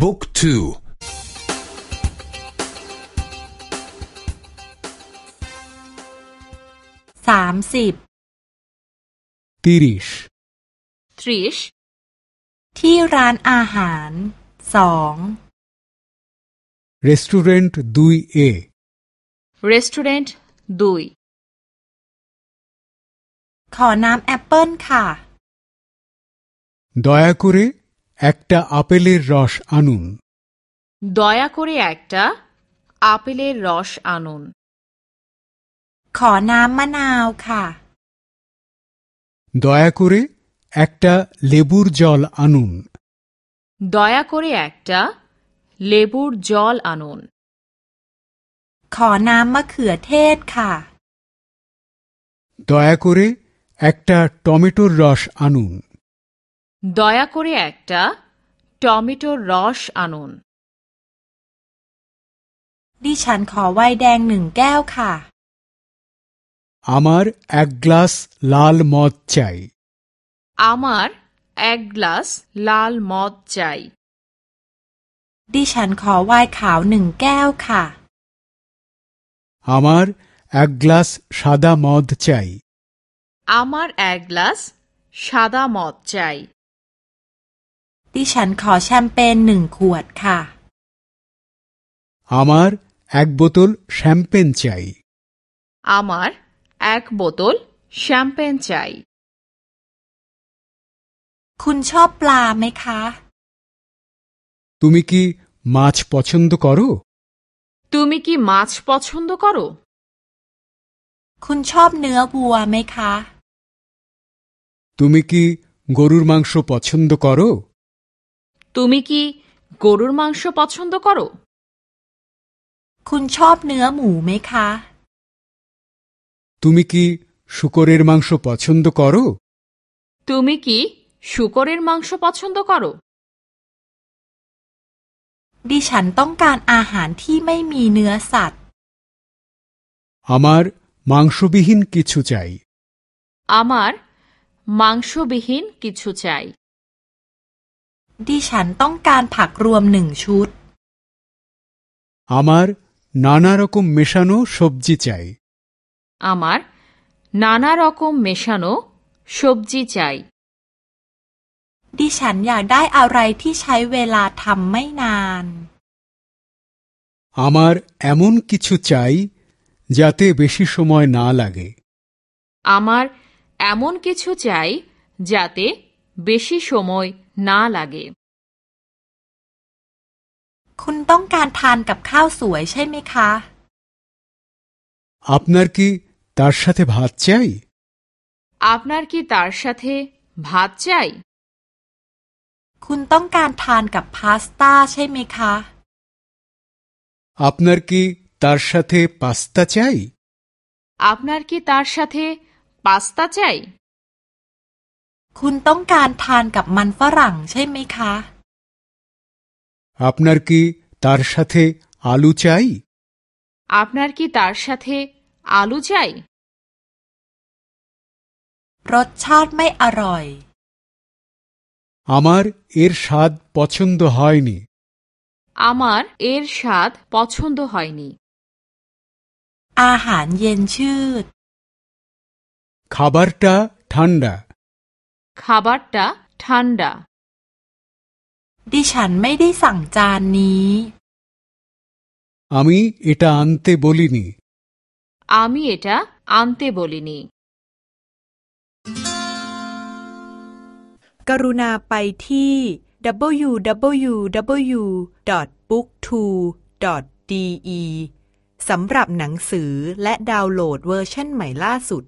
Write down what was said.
บุ๊กทูสามสิบทิริชทริชที่ร้านอาหารสองรีสตูเรนต์ดุยเอรีสตูเรนต์ดุยขอน้ำแอปเปิลค่ะดอยาคุเร একটা আপেলের রস আনুন দয়া করে একটা আপেলের রস আনুন ขอน้ำมะนาวค่ะ দয়া করে একটা লেবুর জল আনুন দয়া করে একটা লেবুর জল আনুন ขอน้ำมะเขือเทศค่ะ দয়া করে একটা টমেটোর রস আনুন দয়া করে একটা টমেটোর রস আনুন ดิฉันขอไวน์แดงหนึ่งแก้วค่ะ আমার এক গ্লাস লাল মদ চাই আমার এক গ্লাস লাল মদ চাই ดิฉันขอไวน์ขาวหนึ่งแก้วค่ะ আমার এক গ্লাস সাদা মদ চাই আমার এক গ্লাস সাদা মদ চাই ดิฉันขอแชมเปญหนึ่งขวดค่ะ আমার এক বোতল শ্যাম্পেন চাই আমার এক বোতল শ্যাম্পেন চাই คุณชอบปลาไหมคะ তুমি কি মাছ পছন্দ করো তুমি কি মাছ পছন্দ করো คุณชอบเนื้อวัวไหมคะ তুমি কি গরুর মাংস পছন্দ করো তুমি কি গরুর মাংস পছন্দ করো คุณชอบเนื้อหมูไหมคะ তুমি কি শুকরের মাংস পছন্দ করো তুমি কি শুকরের মাংস পছন্দ করো ดิฉันต้องการอาหารที่ไม่มีเนื้อสัตว์ আমার মাংসবিহীন কিছু চাই আমার মাংসবিহীন কিছু চাই ดิฉันต้องการผักรวมหนึ่งชุด আমার নানা রকম মেশানো সবজি চাই আমার নানা রকম মেশানো সবজি চাই ดิฉันอยากได้อะไรที่ใช้เวลาทำไม่นาน আমার এমন কিছু চাই যাতে বেশি সময় না লাগে আমার এমন কিছু চাই যাতে বেশি সময় না লাগে คุณต้องการทานกับข้าวสวยใช่ไหมคะ আপনার কি তার সাথে ভাত চাই আপনার কি তার সাথে ভাত চাই คุณต้องการทานกับพาสต้าใช่ไหมคะ আপনার কি তার সাথে পাস্তা চাই আপনার কি তার সাথে পাস্তা চাই คุณต้องการทานกับมันฝรั่งใช่ไหมคะ আপনার কি তার সাথে আলু চাই আপনার কি তার সাথে আলু চাই รสชาติไม่อร่อย আমার এর স্বাদ পছন্দ হয়নি আমার এর স্বাদ পছন্দ হয়নি อาหารเย็นชืด খাবারটা ঠান্ডা খাবারটা ঠান্ডা ดิฉันไม่ได้สั่งจานนี้ আমি এটা আনতে বলিনি আমি এটা আনতে বলিনি กรุณาไปที่ www.booktwo.de สำหรับหนังสือและดาวน์โหลดเวอร์ชันใหม่ล่าสุด